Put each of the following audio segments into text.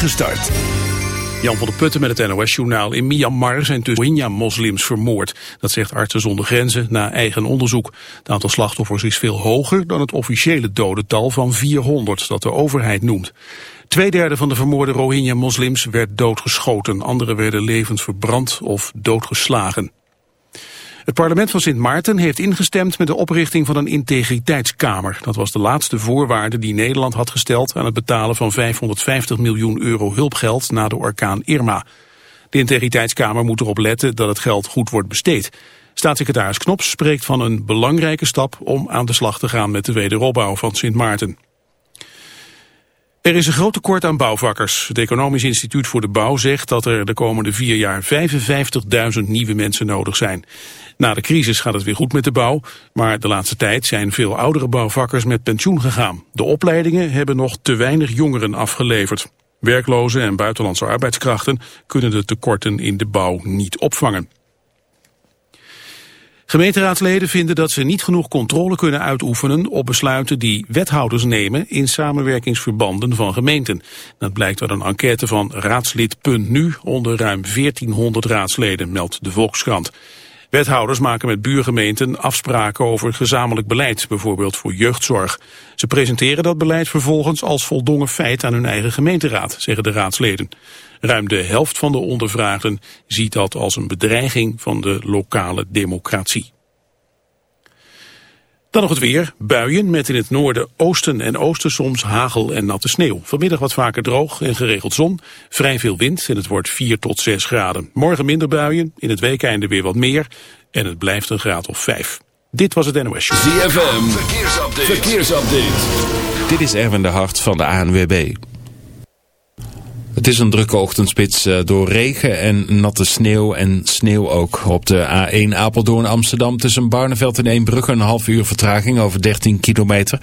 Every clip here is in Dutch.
Gestart. Jan van der Putten met het NOS-journaal. In Myanmar zijn tussen Rohingya-moslims vermoord. Dat zegt Artsen zonder Grenzen na eigen onderzoek. Het aantal slachtoffers is veel hoger dan het officiële dodental van 400 dat de overheid noemt. Tweederde van de vermoorde Rohingya-moslims werd doodgeschoten. Anderen werden levend verbrand of doodgeslagen. Het parlement van Sint Maarten heeft ingestemd met de oprichting van een integriteitskamer. Dat was de laatste voorwaarde die Nederland had gesteld aan het betalen van 550 miljoen euro hulpgeld na de orkaan Irma. De integriteitskamer moet erop letten dat het geld goed wordt besteed. Staatssecretaris Knops spreekt van een belangrijke stap om aan de slag te gaan met de wederopbouw van Sint Maarten. Er is een groot tekort aan bouwvakkers. Het Economisch Instituut voor de Bouw zegt dat er de komende vier jaar 55.000 nieuwe mensen nodig zijn. Na de crisis gaat het weer goed met de bouw, maar de laatste tijd zijn veel oudere bouwvakkers met pensioen gegaan. De opleidingen hebben nog te weinig jongeren afgeleverd. Werklozen en buitenlandse arbeidskrachten kunnen de tekorten in de bouw niet opvangen. Gemeenteraadsleden vinden dat ze niet genoeg controle kunnen uitoefenen op besluiten die wethouders nemen in samenwerkingsverbanden van gemeenten. Dat blijkt uit een enquête van raadslid.nu onder ruim 1400 raadsleden, meldt de Volkskrant. Wethouders maken met buurgemeenten afspraken over gezamenlijk beleid, bijvoorbeeld voor jeugdzorg. Ze presenteren dat beleid vervolgens als voldongen feit aan hun eigen gemeenteraad, zeggen de raadsleden. Ruim de helft van de ondervraagden ziet dat als een bedreiging van de lokale democratie. Dan nog het weer. Buien met in het noorden, oosten en oosten soms hagel en natte sneeuw. Vanmiddag wat vaker droog en geregeld zon. Vrij veel wind en het wordt 4 tot 6 graden. Morgen minder buien, in het weekeinde weer wat meer. En het blijft een graad of 5. Dit was het NOS Show. ZFM, verkeersupdate. verkeersupdate. Dit is Erwin de Hart van de ANWB. Het is een drukke ochtendspits eh, door regen en natte sneeuw en sneeuw ook. Op de A1 Apeldoorn Amsterdam tussen Barneveld en Eembrugge een half uur vertraging over 13 kilometer.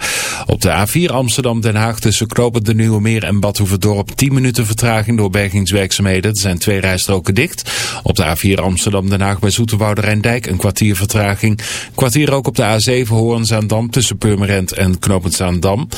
Op de A4 Amsterdam Den Haag tussen Knopen de Nieuwe Meer en Badhoevedorp 10 minuten vertraging door bergingswerkzaamheden. Er zijn twee rijstroken dicht. Op de A4 Amsterdam Den Haag bij Zoeterwoude Rijndijk een kwartier vertraging. Kwartier ook op de A7 Hoorn-Zaandam tussen Purmerend en Knopend Zaandam.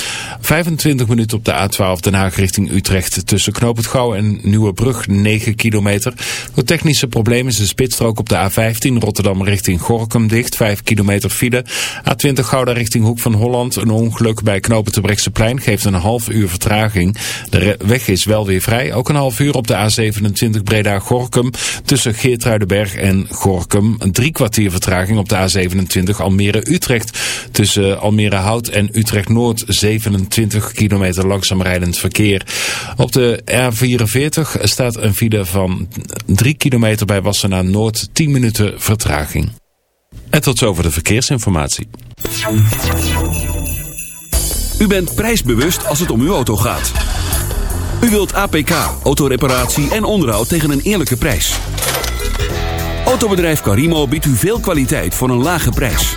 25 minuten op de A12 Den Haag richting Utrecht tussen Knopend Gouw en Nieuwebrug 9 kilometer. Door technische problemen is de spitsstrook op de A15 Rotterdam richting Gorkum dicht. 5 kilometer file. A20 Gouda richting Hoek van Holland. Een ongeluk bij knopen plein geeft een half uur vertraging. De weg is wel weer vrij. Ook een half uur op de A27 Breda-Gorkum. Tussen Geertruidenberg en Gorkum. Een drie kwartier vertraging op de A27 Almere-Utrecht. Tussen Almere-Hout en Utrecht-Noord 27 kilometer langzaam rijdend verkeer. Op de R 44 staat een file van 3 kilometer bij Wassenaar Noord, 10 minuten vertraging. En tot zover de verkeersinformatie. U bent prijsbewust als het om uw auto gaat. U wilt APK, autoreparatie en onderhoud tegen een eerlijke prijs. Autobedrijf Carimo biedt u veel kwaliteit voor een lage prijs.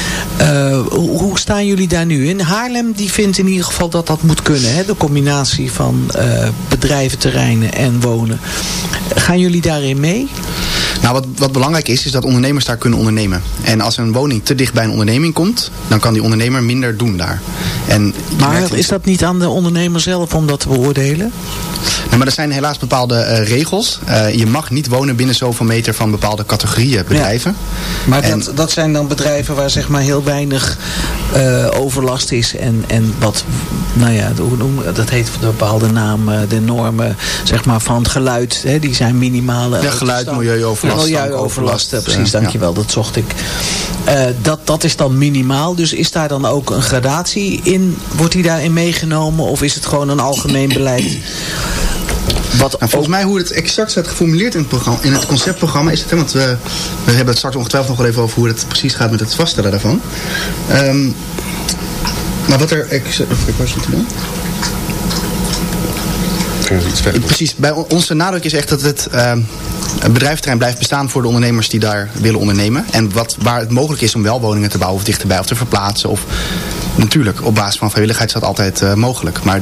Uh, hoe, hoe, staan jullie daar nu in? Haarlem die vindt in ieder geval dat dat moet kunnen. Hè? De combinatie van uh, bedrijventerreinen en wonen. Gaan jullie daarin mee? Nou, wat, wat belangrijk is, is dat ondernemers daar kunnen ondernemen. En als een woning te dicht bij een onderneming komt, dan kan die ondernemer minder doen daar. En maar is dat niet aan de ondernemer zelf om dat te beoordelen? Maar er zijn helaas bepaalde uh, regels. Uh, je mag niet wonen binnen zoveel meter van bepaalde categorieën bedrijven. Ja. Maar en, dat, dat zijn dan bedrijven waar zeg maar heel weinig uh, overlast is. En, en wat, nou ja, dat heet de bepaalde naam, de normen zeg maar, van het geluid. Hè, die zijn minimale. Ja, geluid, milieuoverlast. Milieuoverlast, precies, dankjewel. Dat zocht ik. Uh, dat, dat is dan minimaal. Dus is daar dan ook een gradatie in? Wordt die daarin meegenomen? Of is het gewoon een algemeen beleid? Wat nou, volgens mij hoe het exact staat geformuleerd in het, programma, in het conceptprogramma is het, hè, want we, we hebben het straks ongetwijfeld nog wel even over hoe het precies gaat met het vaststellen daarvan. Um, maar wat er, ik, even kijken, te doen. Precies, bij onze nadruk is echt dat het uh, een bedrijventerrein blijft bestaan voor de ondernemers die daar willen ondernemen. En wat, waar het mogelijk is om wel woningen te bouwen of dichterbij of te verplaatsen. Of, natuurlijk, op basis van vrijwilligheid is dat altijd uh, mogelijk. Maar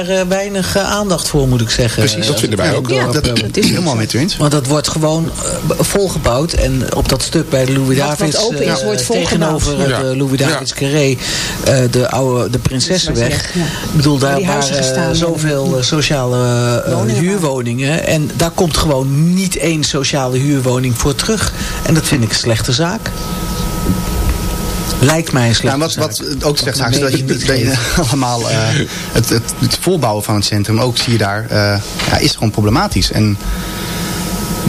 weinig aandacht voor, moet ik zeggen. Precies, dat vinden wij ook. Ja, dat, dat is helemaal met u eens. Want dat wordt gewoon uh, volgebouwd. En op dat stuk bij de Louis Davids... Wat open is, uh, wordt tegenover het ja. Louis Davids. Carré, uh, de oude de Prinsessenweg. Ja. Ik bedoel, daar waren zoveel sociale huurwoningen. En daar komt gewoon niet één sociale huurwoning voor terug. En dat vind ik een slechte zaak. Lijkt mij een slechte ja, wat, wat ook slecht zaak is dat je, dat je allemaal uh, het, het, het, volbouwen van het centrum ook zie je daar uh, ja, is gewoon problematisch. En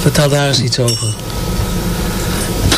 Vertel daar eens iets over.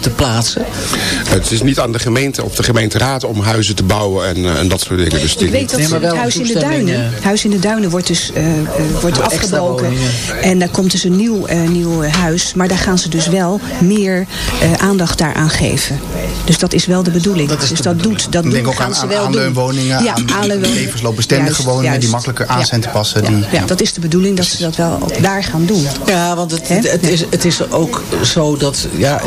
te plaatsen? Het is niet aan de gemeente of de gemeenteraad om huizen te bouwen en, en dat soort dingen. Dus Ik weet dat nee, het huis in de duinen, huis in de duinen wordt dus wordt afgebroken. En daar komt dus een nieuw, nieuw huis. Maar daar gaan ze dus wel meer aandacht daaraan geven. Dus dat is wel de bedoeling. Dat is dus de dat bedoeling. doet, dat Ik denk doen, ook gaan aan, ze aan wel doen. aanleunwoningen, ja, aan levensloopbestendige Juist, woningen... die makkelijker aan Ja. zijn te passen. Ja, Die, ja, dat is de bedoeling dat ze dat wel ook daar gaan doen. Ja, want het, het is, het is ook zo dat, ja,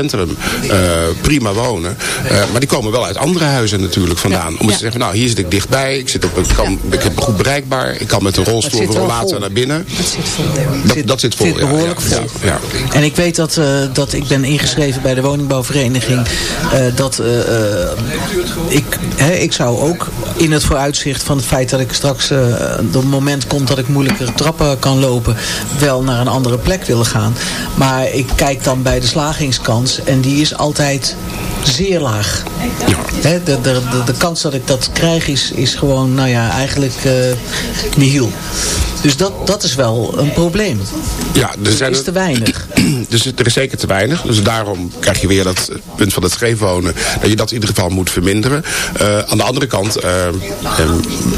centrum eh, prima wonen. Eh, maar die komen wel uit andere huizen natuurlijk vandaan. Om te zeggen, nou hier zit ik dichtbij. Ik, zit op, ik, kan, ik heb goed bereikbaar. Ik kan met een rolstoel of vol. naar binnen. Het zit vol. Dat, dat zit vol. zit behoorlijk vol. En ik weet dat, eh, dat ik ben ingeschreven bij de woningbouwvereniging. dat ik, hè, ik zou ook in het vooruitzicht van het feit dat ik straks eh het moment komt dat ik moeilijkere trappen kan lopen, wel naar een andere plek willen gaan. Maar ik kijk dan bij de slagingskans en die is altijd zeer laag. Hè, de, de, de, de kans dat ik dat krijg is, is gewoon, nou ja, eigenlijk eh nihil. Dus dat, dat is wel een probleem. Ja, er zijn is er- te weinig. Dus er is zeker te weinig. Dus daarom krijg je weer dat punt van het scheefwonen. Dat je dat in ieder geval moet verminderen. Eh, aan de andere kant, eh, ehm,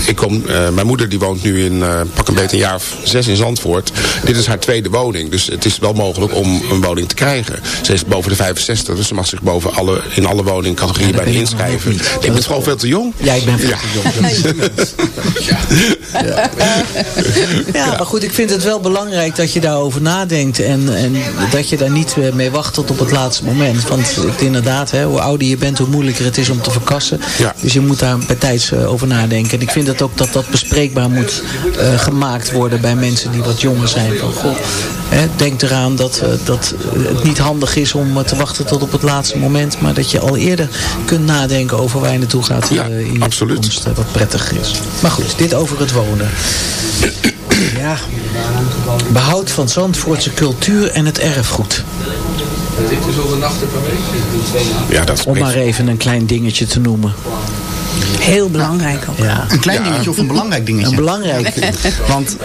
ik kom, eh, mijn moeder die woont nu in pak een beetje een jaar of zes in Zandvoort. Dit is haar tweede woning. Dus het is wel mogelijk om een woning te krijgen. Ze is boven de 65, dus ze mag zich boven alle, in alle woningcategorieën Ja, nog inschrijven. Ik ben is gewoon veel te jong. Ja, ik ben veel Ja. te jong. Ja, maar goed, ik vind het wel belangrijk dat je daarover nadenkt. En, en dat je daar niet eh, mee wacht tot op het laatste moment. Want het, inderdaad, hè, hoe ouder je bent, hoe moeilijker het is om te verkassen. Ja. Dus je moet daar bij tijds eh, over nadenken. En ik vind het ook dat dat bespreekbaar moet eh, gemaakt worden bij mensen die wat jonger zijn. Van, goh, hè, denk eraan dat, dat het niet handig is om te wachten tot op het laatste moment. Maar dat je al eerder kunt nadenken over waar je naartoe gaat Ja, in je absoluut. toekomst. wat prettig is. Maar goed, dit over het wonen. Ja, behoud van Zandvoortse cultuur en het erfgoed. Ja, dat is Om maar even een klein dingetje te noemen. Heel belangrijk ook. Ja, Een klein dingetje of een belangrijk dingetje? een belangrijk. Want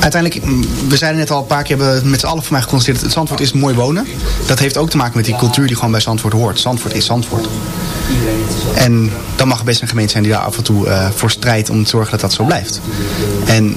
uiteindelijk, mm, we zeiden net al een paar keer, hebben we met z'n allen voor mij geconstateerd, het Zandvoort is mooi wonen. Dat heeft ook te maken met die cultuur die gewoon bij Zandvoort hoort. Zandvoort is Zandvoort. En dan mag er best een gemeente zijn die daar af en toe eh, voor strijdt om te zorgen dat dat zo blijft. En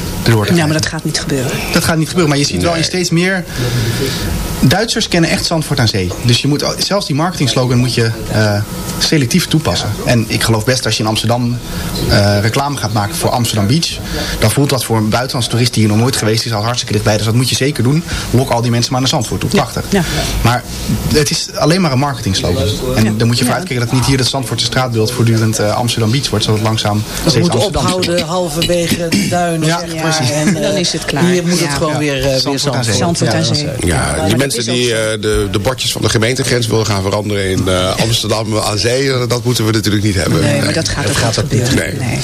te Ja, maar dat gaat niet gebeuren. Dat gaat niet gebeuren, maar je ziet wel in steeds meer... Duitsers kennen echt Zandvoort aan zee. Dus je moet, zelfs die marketingslogan moet je eh, selectief toepassen. En ik geloof best als je in Amsterdam eh, reclame gaat maken voor Amsterdam Beach... dan voelt dat voor een buitenlandse toerist die hier nog nooit geweest is al hartstikke dichtbij. Dus dat moet je zeker doen. Lok al die mensen maar naar Zandvoort toe. Prachtig. ja. Maar het is alleen maar een marketingslogan. En dan moet je voor uitkijken dat niet hier het Zandvoortse straatbeeld voortdurend eh, Amsterdam Beach wordt. Zodat het langzaam Dat steeds moet Amsterdam ophouden halverwege de duinen. Ja. Precies. En, eh, Dan is het klaar. Hier moet het gewoon Ja. weer, eh, weer Zandvoort aan zee. Zee. het. Ja, die mensen die eh, de, de bordjes van de gemeentegrens willen gaan veranderen in eh, Amsterdam aan zee, dat moeten we natuurlijk niet hebben. Nee, maar dat gaat ook niet gebeuren. Nee. Nee.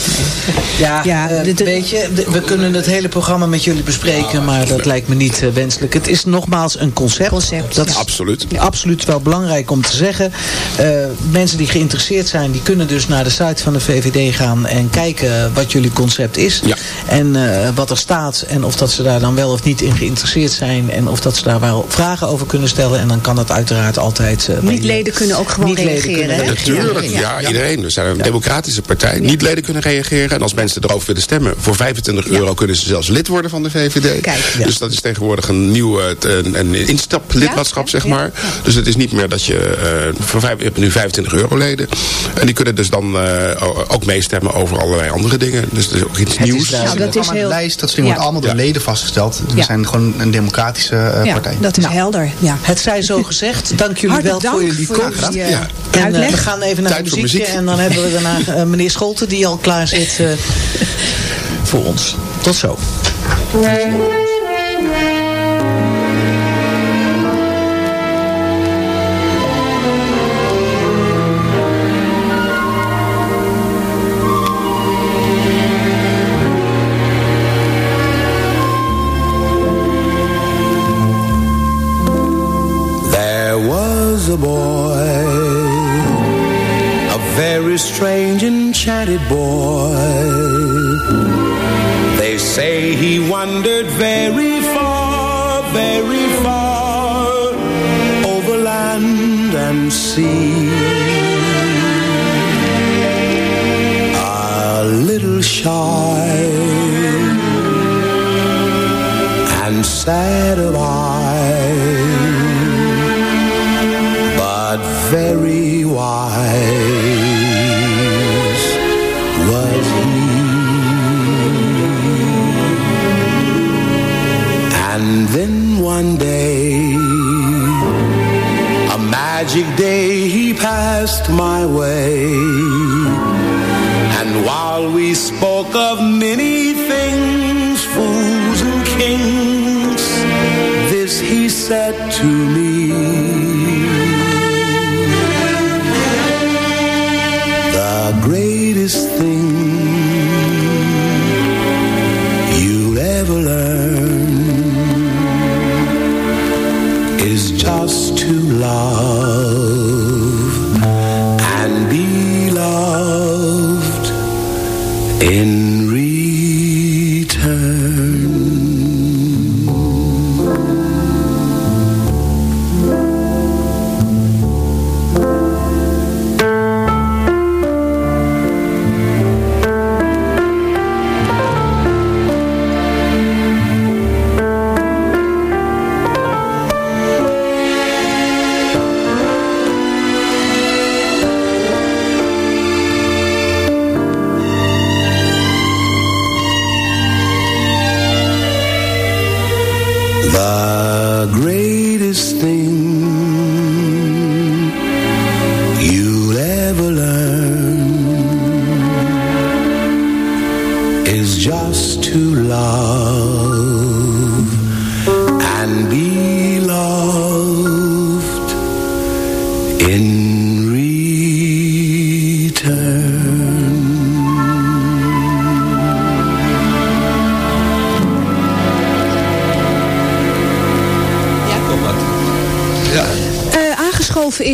Ja, weet je, we kunnen het hele programma met jullie bespreken, maar dat lijkt me niet wenselijk. Het is nogmaals een concept. Concept, dat is Absoluut. absoluut wel belangrijk om te zeggen. Eh, mensen die geïnteresseerd zijn, die kunnen dus naar de site van de VVD gaan en kijken wat jullie concept is. Ja. En eh, wat er staat en of dat ze daar dan wel of niet in geïnteresseerd zijn en of dat ze daar wel vragen over kunnen stellen. En dan kan dat uiteraard altijd. eh, bij- Niet-leden kunnen ook gewoon reageren. kunnen hè? reageren. Natuurlijk, ja, iedereen. We zijn een democratische partij. Niet-leden kunnen reageren. En als mensen erover willen stemmen, voor 25 euro kunnen ze zelfs lid worden van de VVD. Kijk. Ja. Dus dat is tegenwoordig een nieuw eh, een, een instaplidmaatschap, Ja, zeg ja, maar. Dus het is niet meer dat je, eh, voor vijf, je hebt nu 25 euro leden. En die kunnen dus dan eh, ook meestemmen over allerlei andere dingen. Dus dat is ook iets Het nieuws. Nou, dat is heel, lijst, dat soort dingen Ja. wordt allemaal door Ja. leden vastgesteld. We Ja. zijn gewoon een democratische eh, ja, partij. dat is Nou, helder. Ja. Het zij zo gezegd. Dank jullie Hartelijk wel voor dank jullie voor komst. jullie, eh, Ja. En eh, we gaan even naar Tijd de voor muziek. En dan hebben we daarna meneer Scholten die al klaar zit eh, voor ons. Tot zo. Enchanted boy. They say he wandered very far, very far over land and sea.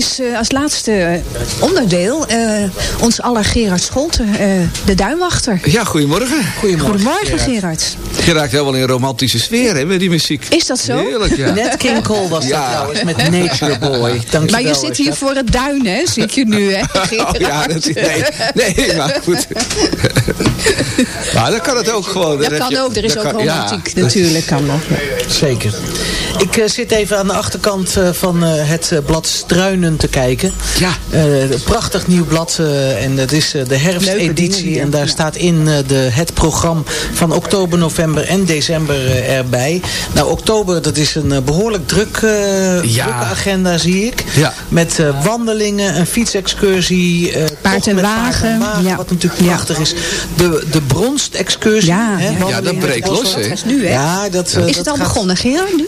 Is eh, als laatste onderdeel eh, ons aller Gerard Scholten, eh, de duinwachter. Ja, goedemorgen. Goedemorgen Gerard. Je raakt helemaal in een romantische sfeer hè, met die muziek. Is dat zo? Heerlijk, ja. Net King Cole was dat Ja. trouwens met Nature Boy. Dank Maar je wel, zit hier voor het duin, hè? Zie ik je nu, hè? Gerard? Oh ja, dat is, nee, nee, maar goed. maar dan kan het ook gewoon. Dat kan je- ook, er is ook kan- ja. romantiek natuurlijk. Kan nog. Zeker. Ik eh, zit even aan de achterkant eh, van eh, het blad Struinen te kijken. Ja. Eh, prachtig nieuw blad. eh, en dat is eh, de herfsteditie. En daar ja. staat in eh, de, het programma van oktober, november en december eh, erbij. Nou, oktober, dat is een eh, behoorlijk druk, eh, Ja. drukke agenda, zie ik. Ja. Met eh, wandelingen, een fietsexcursie. eh, Paard en met wagen, ja. Wat natuurlijk Ja. prachtig is. De, de bronstexcursie. Ja, hè, ja. dat breekt los, hè? Dat is nu, hè? Ja, dat, Is dat het al gaat- begonnen, Gerard, nu?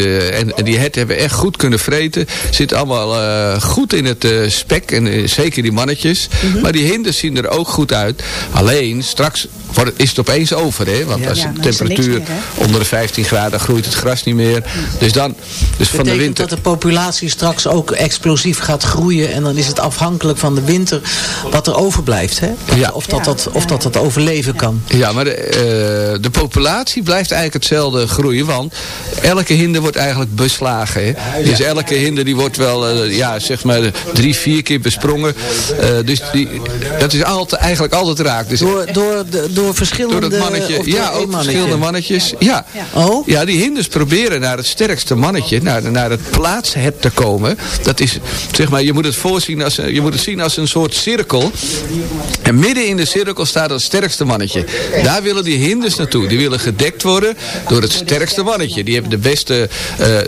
en, en die herten hebben echt goed kunnen vreten. Zitten allemaal eh, goed in het eh, spek. En eh, zeker die mannetjes. Maar die hinders zien er ook goed uit. Alleen, straks wordt, is het opeens over. Hè? Want als Ja, de er temperatuur meer, onder de 15 graden groeit het gras niet meer. Dus dan, dus van de winter... dat de populatie straks ook explosief gaat groeien. En dan is het afhankelijk van de winter wat er overblijft. Hè? Ja. Of, dat, dat, of dat dat overleven kan. Ja, maar de, eh, de populatie blijft eigenlijk hetzelfde groeien. Want elke hinder wordt eigenlijk beslagen. Hè? Dus elke hinder die wordt wel, eh, ja, zeg maar, drie, vier keer besprongen. Eh, dus die, dat is altijd, eigenlijk altijd raak. Dus Door, door, de, door verschillende... door dat mannetje. door Ja, ook mannetje? verschillende mannetjes. Ja. Oh? Ja, die hinders proberen naar het sterkste mannetje, naar, naar het plaatshet te komen. Dat is, zeg maar, je moet het voorzien als, je moet het zien als een soort cirkel. En midden in de cirkel staat het sterkste mannetje. Daar willen die hinders naartoe. Die willen gedekt worden door het sterkste mannetje. Die hebben de beste, eh,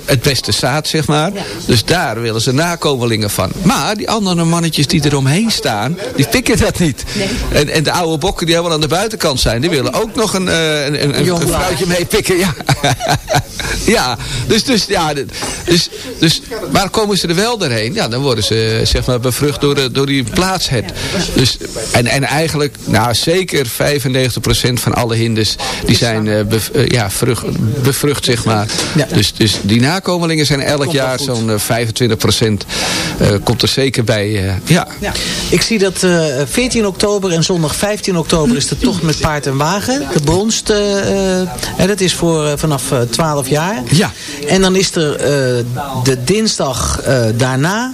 het beste zaad, zeg maar. Dus daar willen ze nakomelingen van. Maar die andere mannetjes die eromheen staan, die pikken dat niet. En, en de oude bokken die helemaal aan de buitenkant zijn, die willen ook nog een, eh, een, een, een, vrouwtje meepikken. Ja. ja, dus, dus, ja, dus, dus, maar komen ze er wel doorheen? Ja, dan worden ze zeg maar bevrucht door, de- door die plaatshet. Dus, en, en eigenlijk, nou zeker 95% van alle hinders, die zijn eh, bev- eh, ja, vrucht, bevrucht, zeg maar. Dus, dus die nakomelingen zijn elk jaar zo'n eh, 25% eh, komt er zeker bij. eh, ja. Ik zie dat eh 14 oktober en zondag 15 oktober is de tocht met paard en wagen. De bronst, eh, eh, en dat is voor eh, vanaf eh, 12 jaar. Ja. En dan is er eh, de dinsdag eh, daarna,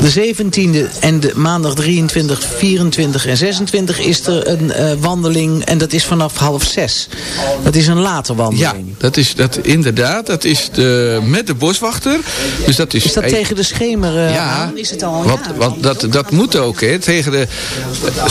de 17e en de maandag 23, 24 en 26 is er een eh, wandeling. En dat is vanaf half zes. Dat is een late Ja, wandeling. dat is dat inderdaad. Dat is de, met de boswachter. Dus dat is, Is dat een- tegen de schemer eh, Ja, aan? is het al, want, ja. want dat, dat moet ook. Hè. Tegen de,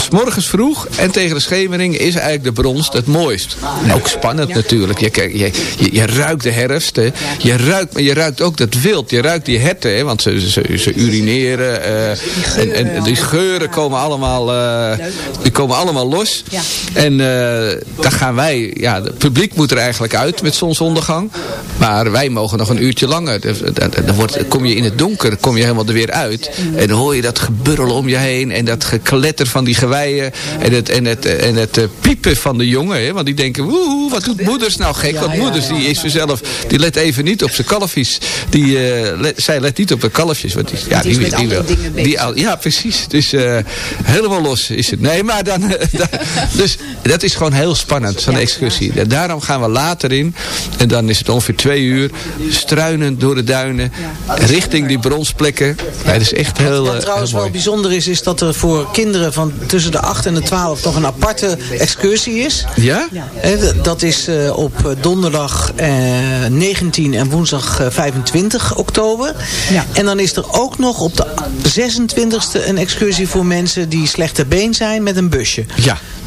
s morgens vroeg en tegen de schemering is eigenlijk de brons het mooist. Ook spannend natuurlijk. Je, kijkt- je, je, je ruikt de herfst. Hè. Je ruikt, maar je ruikt ook dat wild. Je ruikt die herten. Hè, want ze, ze, ze urineren. eh, en, en die geuren komen allemaal, eh, die komen allemaal los. Ja. En eh daar gaan wij, ja, het publiek moet er eigenlijk uit met zonsondergang. Maar wij mogen nog een uurtje langer. Dan- Dan dan wordt, kom je in het donker, kom je helemaal er weer uit. En dan hoor je dat geburrel om je heen. En dat gekletter van die geweien. En het, en het, en het eh, piepen van de jongen. Hè? Want die denken, woehoe, wat doet moeders nou gek? Want moeders, die is vanzelf, die let even niet op zijn kalfjes. Die, eh, let- zij let niet op de kalfjes. Want die, ja, Die die, die wil- die al- ja, precies. Dus eh, helemaal los is het. Nee, maar dan... eh, da- dus dat is gewoon heel spannend, zo'n excursie. En daarom gaan we later in. En dan is het ongeveer twee uur. Struinend door de duinen. Richting die bronsplekken. Ja, dat is echt heel, Wat eh, trouwens heel wel bijzonder is, is dat er voor kinderen van tussen de 8 en de 12 nog een aparte excursie is. Ja? Dat is eh, op eh, donderdag eh, 19 en woensdag eh, 25 oktober. Ja. En dan is er ook nog op de 26e een excursie voor mensen die slechte been zijn met een busje. Ja.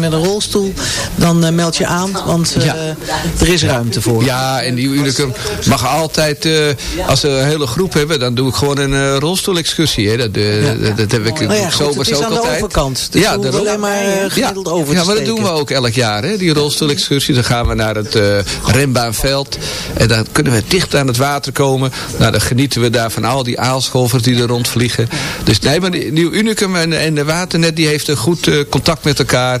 met een rolstoel, dan eh, meld je aan, want eh, Ja. er is ruimte voor. Ja, en die Unicum mag altijd, eh, als we een hele groep hebben, dan doe ik gewoon een rolstoelexcursie. Hè. Dat, dat, dat heb ik Oh ja, goed, het is de altijd. overkant. Dus hoeven daarom. alleen maar gemiddeld over Ja, maar dat doen we ook elk jaar, hè, die rolstoelexcursie. Dan gaan we naar het renbaanveld. En dan kunnen we dicht aan het water komen. Nou, dan genieten we daar van al die aalscholvers die er rondvliegen. Dus nee, maar die Nieuw Unicum en, en de Waternet, die heeft een goed contact met elkaar.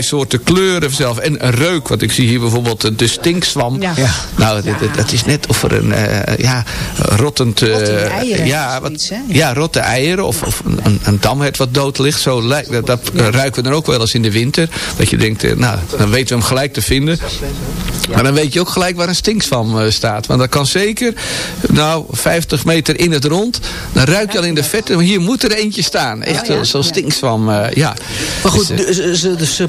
soorten kleuren zelf. En een reuk. Want ik zie hier bijvoorbeeld de stinkzwam. Ja. Ja. Nou, dat, dat- dat is net of er een eh, ja, rottend... eh, Rottende eieren, ja, wat, ja, rotte eieren of, of een, een, damhert wat dood ligt. Zo lijkt, dat, dat ruiken we dan ook wel eens in de winter. Dat je denkt, eh, nou, dan weten we hem gelijk te vinden. Maar dan weet je ook gelijk waar een stinkzwam eh, staat. Want dat kan zeker, nou, 50 meter in het rond. Dan ruik je al in de vette. Hier moet er eentje staan. Echt zo- zo'n stinkzwam, eh, ja. Maar goed, Dus, eh, dus, eh, ze, dus ze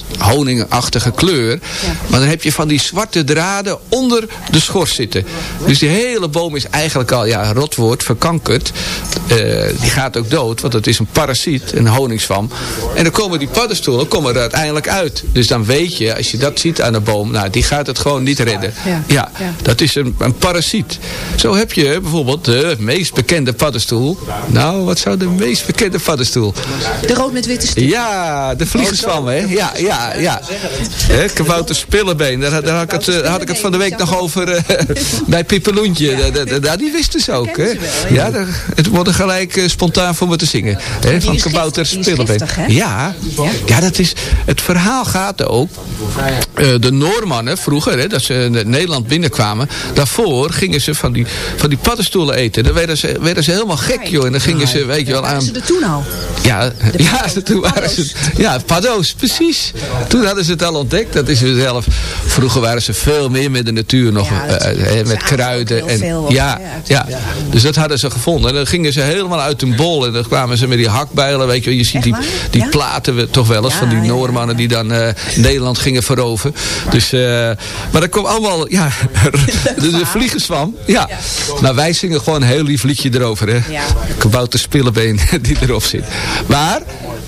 honingachtige kleur. Maar dan heb je van die zwarte draden onder de schors zitten. Dus die hele boom is eigenlijk al, ja, rotwoord, verkankerd. Eh, die gaat ook dood, want het is een parasiet, een honingswam. En dan komen die paddenstoelen komen er uiteindelijk uit. Dus dan weet je, als je dat ziet aan de boom, nou, die gaat het gewoon niet redden. Ja. Dat is een, een parasiet. Zo heb je bijvoorbeeld de meest bekende paddenstoel. Nou, wat zou de meest bekende paddenstoel? De rood met witte stip. Ja, de vliegenzwam, hè? Ja, ja, ja. Hè, Kabouter Spillebeen, daar, daar had, ik het, eh, had ik het van de week nog over eh, bij Pippeloentje. Da- da- da- da- die wisten ze ook, hè? Ja, daar- het wordt er gelijk eh, spontaan voor me te zingen. Hè, van Kabouter Spillebeen. Ja, ja, dat is. Het verhaal gaat ook. de Noormannen vroeger, hè, dat ze in Nederland binnenkwamen. Daarvoor gingen ze van die, van die paddenstoelen eten. Dan werden ze, werden ze helemaal gek, joh. En dan gingen ze, weet je wel, Waren aan. ze er toen al? Ja, ja toen waren ze. Ja, paddo's, precies. Toen hadden ze het al ontdekt. Dat is ze zelf. Vroeger waren ze veel meer met de natuur nog. Ja, eh, eh, met kruiden. En, veel ja, ja, dus dat hadden ze gevonden. En dan gingen ze helemaal uit hun bol. En dan kwamen ze met die hakbijlen. Weet je, je ziet die, die platen we toch wel eens van die. Noormannen die dan eh, Nederland gingen veroveren. Dus, maar dat kwam allemaal, ja, de, de vliegenzwam. Ja. Maar wij zingen gewoon een heel lief liedje erover. Hè? Kabouter Spillebeen die erop zit. Maar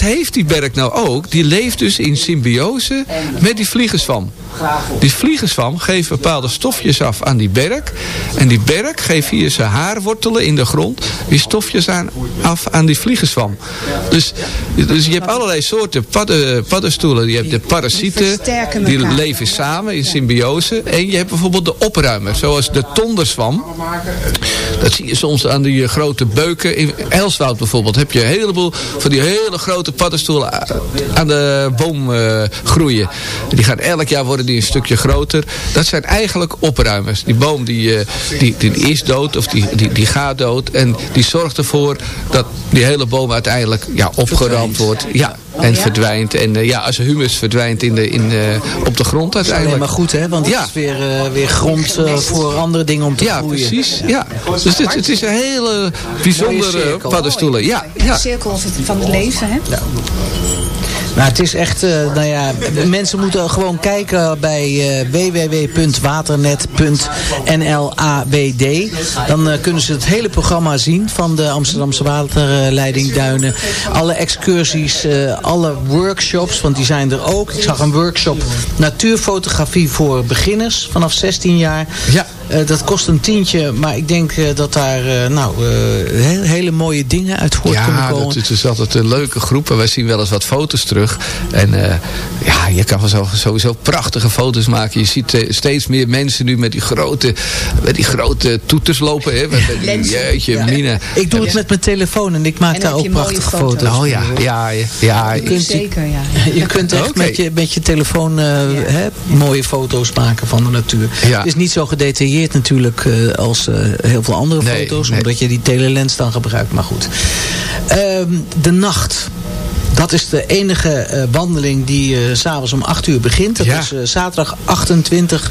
heeft die berk nou ook? Die leeft dus in symbiose met die vliegenzwam. Die vliegenzwam geeft bepaalde stofjes af aan die berk. En die berk geeft via zijn haarwortelen in de grond die stofjes aan, af aan die vliegenzwam. Dus, dus je hebt allerlei soorten padden, paddenstoelen. Je hebt de parasieten, die leven samen in symbiose. En je hebt bijvoorbeeld de opruimer, zoals de tonderzwam. Dat zie je soms aan die grote beuken. In Elswoud bijvoorbeeld heb je een heleboel van die hele grote paddenstoelen aan de boom uh, groeien. Die gaan elk jaar worden die een stukje groter. Dat zijn eigenlijk opruimers. Die boom die, uh, die, die is dood of die, die, die gaat dood. En die zorgt ervoor dat die hele boom uiteindelijk ja, opgeramd wordt. Ja, Oh, en verdwijnt. En uh, ja, als humus verdwijnt in de, in, uh, op de grond uiteindelijk. maar goed hè, want ja. het is weer, uh, weer grond voor andere dingen om te ja, groeien. Precies, ja, precies. Dus het, het, is een hele bijzondere paddenstoelen. Ja, ja. De cirkel van het leven hè. Ja. Nou, het is echt, uh, nou ja, mensen moeten gewoon kijken bij uh, www.waternet.nlabd. Dan uh, kunnen ze het hele programma zien van de Amsterdamse waterleiding Duinen. Alle excursies, alle workshops, want die zijn er ook. Ik zag een workshop natuurfotografie voor beginners vanaf 16 jaar. Ja. Dat kost een tientje, maar ik denk dat daar nou, he hele mooie dingen uit voort ja, kunnen komen. Ja, het is altijd een leuke groep. En wij zien wel eens wat foto's terug. En ja, je kan zo, sowieso prachtige foto's maken. Je ziet steeds meer mensen nu met die grote, met die grote toeters lopen. Hè? Met, met die, jeetje, ja. Mina. Ik doe het met mijn telefoon en ik maak en daar ook prachtige foto's. foto's. Oh ja, ja, ja. ja je kunt, zeker, ja. Je kunt echt okay. met, je, met je telefoon hè, mooie foto's maken van de natuur. Het is niet zo gedetailleerd natuurlijk uh, als uh, heel veel andere nee, foto's. Nee. Omdat je die telelens dan gebruikt. Maar goed. Uh, de nacht. Dat is de enige uh, wandeling die uh, s'avonds om 8 uur begint. Dat ja. is uh, zaterdag 28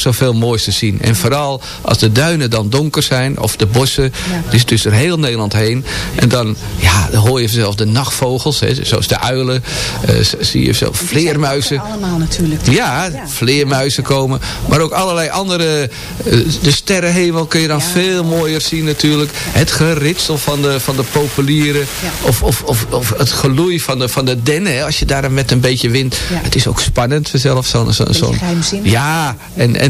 zoveel moois te zien. En vooral als de duinen dan donker zijn. Of de bossen. Ja. Dus, er heel Nederland heen. En dan, ja, dan hoor je zelf de nachtvogels. Hè, zoals de uilen. Uh, zie je zelf vleermuizen. allemaal natuurlijk. Ja, ja, vleermuizen komen. Maar ook allerlei andere. Uh, de sterrenhemel kun je dan ja. veel mooier zien natuurlijk. Het geritsel van de, van de populieren. Of, of, of, of het geloei van de, van de dennen. Hè, als je daar met een beetje wind. Het is ook spannend zelf. Zo'n zo, zo, ja, en, en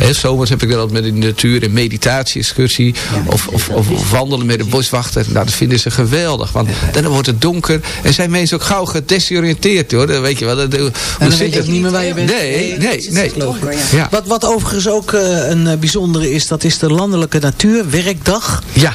He, zomers heb ik dat met de natuur. Een meditatie-excursie. Of, of, of, of, wandelen met een boswachter. Nou, dat vinden ze geweldig. Want dan wordt het donker. En zijn mensen ook gauw gedesoriënteerd hoor. Dan weet je wel. Dat, hoe dan zit weet je het? niet meer waar je bent. Nee, nee, nee. Ja. Wat, wat overigens ook uh, een uh, bijzondere is. Dat is de Landelijke Natuurwerkdag. Ja.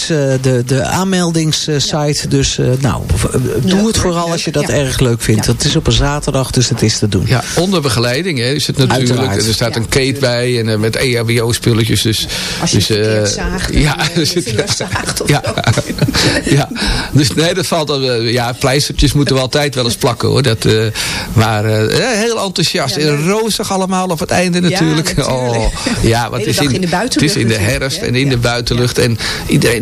uh, de, de aanmeldingssite. Dus nou, doe het vooral als je dat erg leuk vindt. Dat is op een zaterdag, dus het is te doen. Ja, onder begeleiding hè, is het natuurlijk. Uiteraard. Er staat een kate bij en met EHBO-spulletjes. Dus, als je dus, zaagt, ja, dus ja, ja, dus nee, dat valt al. Ja, pleistertjes moeten we altijd wel eens plakken hoor. Dat, uh, maar uh, heel enthousiast. Ja, en rozig allemaal op het einde natuurlijk. Ja, natuurlijk. Oh, ja want het is in, in de het is in de herfst en in de buitenlucht. En iedereen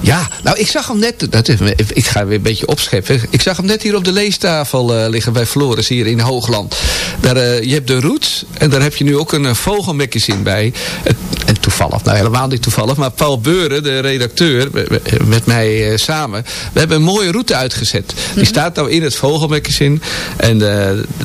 Ja, nou ik zag hem net, dat is, ik ga weer een beetje opscheppen. Ik zag hem net hier op de leestafel uh, liggen bij Floris hier in Hoogland. Daar, uh, je hebt de Roots en daar heb je nu ook een uh, vogelmagazine bij. En toevallig, nou helemaal niet toevallig, maar Paul Beuren, de redacteur, met mij samen. We hebben een mooie route uitgezet. Die mhm. staat nou in het vogelmagazine. En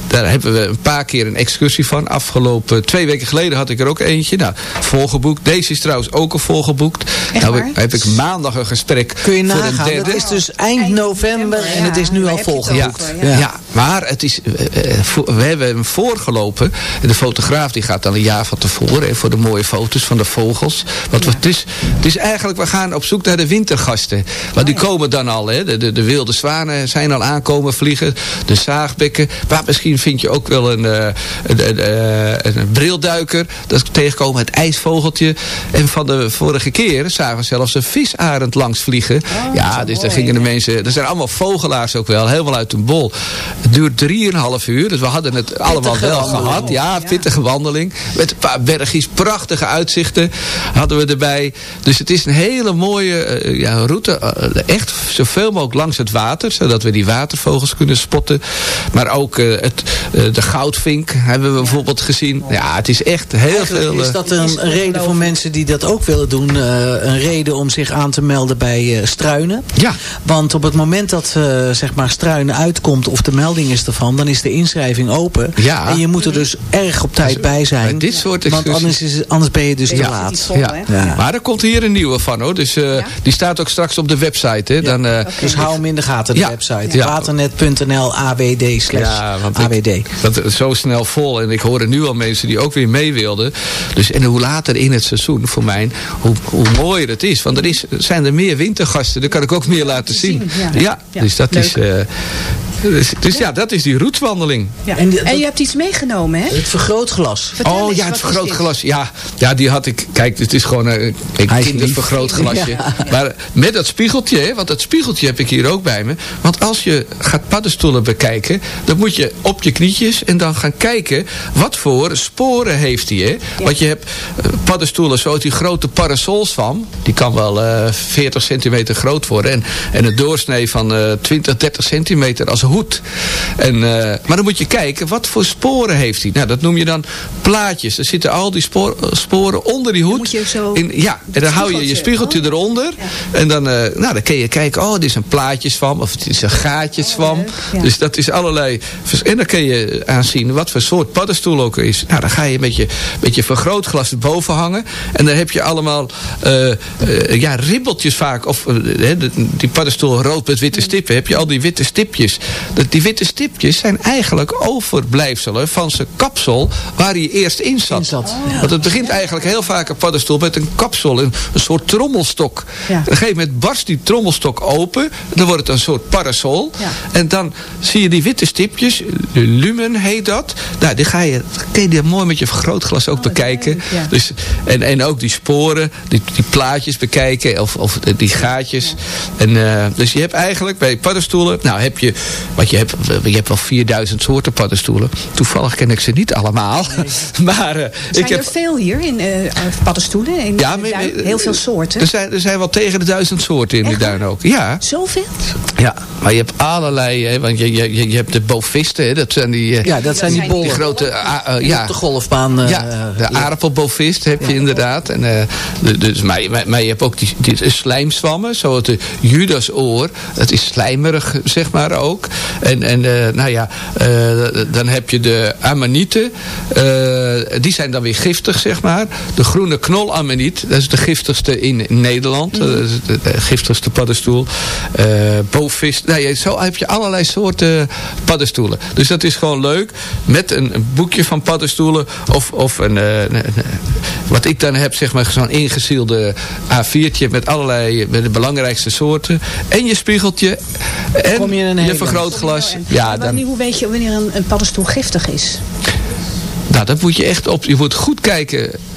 daar hebben we een paar keer een excursie van. Afgelopen twee weken geleden had ik er ook eentje. Nou, volgeboekt. Deze is trouwens ook een volgeboekt. Echt nou heb ik maandag een gesprek Kun je nagaan, voor een het is dus eind november en het is nu al volgeboekt. Ja, ja. maar het is, eh, eh, we hebben hem voorgelopen. De fotograaf die gaat dan een jaar van tevoren voor de mooie foto's van de vogels. Want het, is, het is eigenlijk, we gaan op zoek naar de wintergasten. Want die oh komen dan al. Hè. De, de, de wilde zwanen zijn al aankomen vliegen. De zaagbekken. Maar misschien vind je ook wel een, uh, een, een, een, brilduiker. Dat tegenkomen het ijsvogeltje. En van de vorige keer zagen we zelfs een visarend langs vliegen. Oh, ja, dus daar gingen de mensen... Er zijn allemaal vogelaars ook wel. Helemaal uit een bol. Het duurt drieënhalf uur. Dus we hadden het allemaal wel gehad. Ja, pittige wandeling. Met een paar bergjes. Prachtige uitzichten hadden we erbij. Dus het is een hele mooie uh, ja, route. Uh, echt zoveel mogelijk langs het water. Zodat we die watervogels kunnen spotten. Maar ook uh, het, de goudvink hebben we bijvoorbeeld gezien. Ja, het is echt heel Eigenlijk veel... is dat een, reden voor mensen die dat ook willen doen. een reden om zich aan te melden bij struinen. Ja. Want op het moment dat zeg maar struinen uitkomt of de melding is ervan. Dan is de inschrijving open. Ja. En je moet er dus erg op tijd bij zijn. Bij dit soort want anders, is, anders ben je dus laat. ja. ja. Maar er komt hier een nieuwe van hoor. Dus die staat ook straks op de website. Hè. Dan, Dus hou hem in de gaten, de website. Waternet.nl AWD slash AWD. dat is zo snel vol. En ik hoor nu al mensen die ook weer mee wilden. Dus, en hoe later in het seizoen voor mij, hoe, hoe mooier het is. Want er is, zijn er meer wintergasten. Dan kan ik ook meer laten zien. Ja, dus dat is... Uh, dus, dus ja. dat is die roetswandeling. Ja. En, en, je hebt iets meegenomen, hè? Het vergrootglas. Vertel oh ja, het vergrootglas. Ja, ja, die had ik. Kijk, het is gewoon een, een kindervergrootglasje. Ja. Maar met dat spiegeltje, hè, want dat spiegeltje heb ik hier ook bij me. Want als je gaat paddenstoelen bekijken, dan moet je op je knietjes en dan gaan kijken wat voor sporen heeft hij. Hè? Want je hebt uh, paddenstoelen zoals die grote parasols van. Die kan wel uh, 40 centimeter groot worden. En, en een doorsnee van uh, 20, 30 centimeter als hoed. En, eh, maar dan moet je kijken, wat voor sporen heeft hij? Nou, dat noem je dan plaatjes. Er zitten al die spoor, sporen onder die hoed. in, ja, en dan hou je je spiegeltje oh. eronder. En dan, eh, nou, dan kun je kijken, oh, dit is een plaatjeswam. Of het is een gaatjeswam. Oh, ja. Dus dat is allerlei... En dan kun je aanzien wat voor soort paddenstoel ook is. Nou, dan ga je met je, met je vergrootglas erboven hangen. En dan heb je allemaal eh, eh, ja, ribbeltjes vaak. Of die paddenstoel rood met witte stippen. Heb je al die witte stipjes. Dat, die witte stipjes zijn eigenlijk overblijfselen van zijn kapsel waar hij eerst in zat. Want het begint eigenlijk heel vaak een paddenstoel met een kapsel. Een, een soort trommelstok. Ja. Op een gegeven moment barst die trommelstok open. Dan wordt het een soort parasol. Ja. En dan zie je die witte stipjes. De lumen heet dat. Nou, die ga je, kun je die mooi met je vergrootglas ook bekijken. leuk, ja. Dus, en, en ook die sporen, die, die plaatjes bekijken. Of, of die gaatjes. En, eh, dus je hebt eigenlijk bij paddenstoelen. Nou heb je, wat je hebt, je hebt wel 4000 soorten paddenstoelen. Toevallig ken ik ze niet allemaal. maar eh, Zijn ik heb. er veel hier in eh, paddenstoelen? In Ja, de maar- duin? Heel veel soorten. Er zijn, er zijn wel tegen de duizend soorten in de duin ook. Ja. Zoveel? Ja, maar je hebt allerlei, hè, want je, je, je je hebt de bovisten, hè, dat zijn die, eh, Ja, dat zijn die bollen. die grote, eh, Ja. de golfbaan. eh, ja, de aardappelbovist heb je inderdaad. En, eh, dus, maar, maar, maar je hebt ook die, die slijmzwammen, zoals de judasoor. Dat is slijmerig, zeg maar ook. En, en eh, nou ja, eh, dan heb je de ammonieten. eh, die zijn dan weer giftig, zeg maar. De groene knolammoniet, dat is de giftigste in Nederland. Dat is de, giftigste paddenstoel. Eh bovist. Nou, zo heb je allerlei soorten paddenstoelen. Dus dat is gewoon leuk. Met een, een boekje van paddenstoelen. Of, of een, eh, een- een- wat ik dan heb, zeg maar, zo'n ingezielde A4'tje met allerlei, met de belangrijkste soorten. En je spiegeltje. En kom je vergrootglas. Ja, dan, hoe weet je wanneer een, een paddenstoel giftig is? nou, dat moet je echt op. Je moet goed kijken.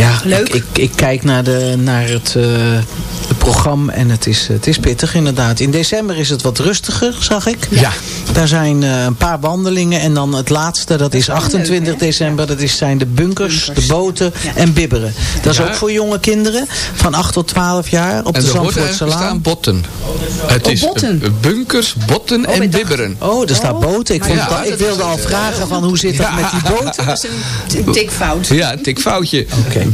Ja, Leuk. Ik, ik, ik kijk naar, de, naar het, het programma en het is, het is pittig inderdaad. In december is het wat rustiger, zag ik. Ja. Daar zijn eh, een paar wandelingen en dan het laatste, dat is 28 december. Dat is, zijn de bunkers, de boten en bibberen. Dat is Ja. ook voor jonge kinderen van 8 tot 12 jaar op En de Zandvoortse eigenlijk staan Laan. botten. Het Oh, is botten. eh, bunkers, botten Oh, en bibberen. Oh, er staat boten. Ik, vond Ja. het al- ik wilde al vragen van hoe zit dat met die boten? Dat is een een tikfout. Ja, een tikfoutje.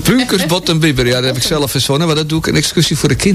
Bunkers, botten, bibberen. Ja, dat heb ik zelf verzonnen. Maar dat doe ik een excursie voor de kinderen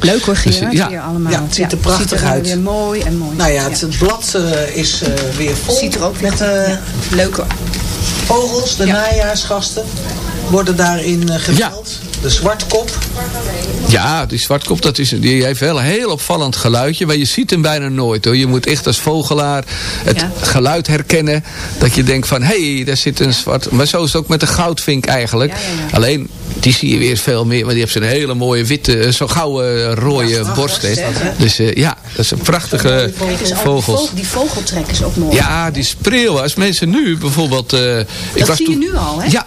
Leuk hoor, Gerard, Dus, ja. hier allemaal. Ja, het ziet er prachtig ziet er uit. weer mooi en mooi. Nou ja, het, het blad eh, is eh, weer vol. ziet er ook weer met eh, Leuk hoor. vogels, de Ja. najaarsgasten worden daarin eh geveld. De zwartkop. Ja, die zwartkop, dat is, die heeft wel een heel opvallend geluidje. Maar je ziet hem bijna nooit hoor. Je moet echt als vogelaar het Ja. geluid herkennen. Dat je denkt van, hé, hey, daar zit een zwart... Maar zo is het ook met de goudvink eigenlijk. Ja, ja, ja. Alleen, die zie je weer veel meer. Maar die heeft zo'n hele mooie witte, zo gouden rode borst. Hè. Dus ja, dat is een prachtige vogels. Die vogeltrek is ook mooi. Ja, die spreeuwen. Als mensen nu bijvoorbeeld... dat ik was zie je nu al, hè? Ja,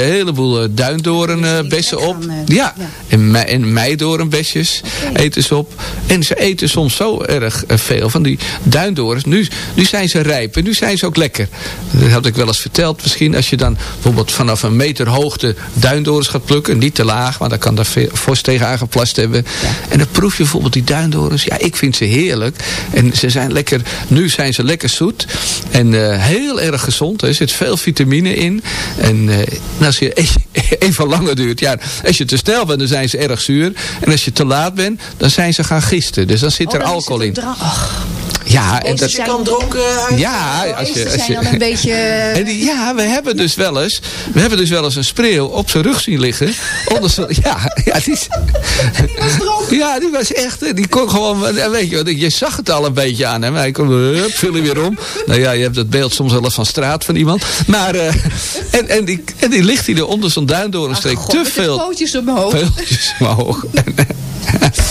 een heleboel duindorenbessen op. Ja, en, me en meidorenbesjes eten ze op. En ze eten soms zo erg veel van die duindorens. Nu, nu zijn ze rijp en nu zijn ze ook lekker. Dat had ik wel eens verteld. Misschien als je dan bijvoorbeeld vanaf een meter hoogte duindorens gaat plukken. Niet te laag, maar dan kan daar fors tegen aangeplast hebben. En dan proef je bijvoorbeeld die duindorens. Ja, ik vind ze heerlijk. En ze zijn lekker, nu zijn ze lekker zoet. En uh, heel erg gezond. Er zit veel vitamine in. En uh, als je even langer duurt. Ja, als je te snel bent, dan zijn ze erg zuur. En als je te laat bent, dan zijn ze gaan gisten. Dus dan zit oh, er alcohol in. Ja, en dat kan dronken uit. Ja, als je, als je, een beetje... En die, ja, we hebben dus wel eens, we hebben dus wel eens een spreeuw op zijn rug zien liggen. Onder ja, ja, die, die was dronken. Ja, die was echt, die kon gewoon, weet je, je zag het al een beetje aan hem. Hij kon, hup, viel hij weer om. Nou ja, je hebt het beeld soms wel eens van straat van iemand. Maar, uh, en, en, die, en die ligt hij er onder zo'n duin door een streek. Ach, te veel. pootjes omhoog. Pootjes omhoog.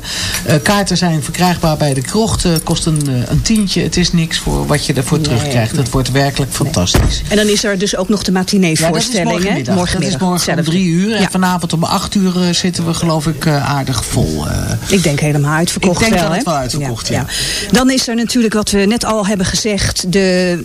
Komen. eh, kaarten zijn verkrijgbaar bij de krocht. eh, kost een, eh, een tientje. Het is niks voor wat je ervoor Nee, terugkrijgt. nee. Het wordt werkelijk fantastisch. En dan is er dus ook nog de Ja, matinee-voorstelling. morgenmiddag. Dat is morgen om drie uur. En Ja. vanavond om acht uur zitten we geloof ik aardig vol. Ik denk helemaal uitverkocht Ik denk wel. dat het wel uitverkocht, ja. Dan is er natuurlijk wat we net al hebben gezegd. De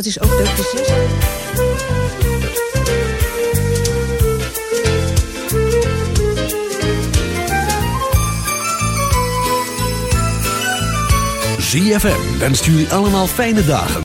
dat is ook leuk te zeggen. ZFM wenst jullie allemaal fijne dagen.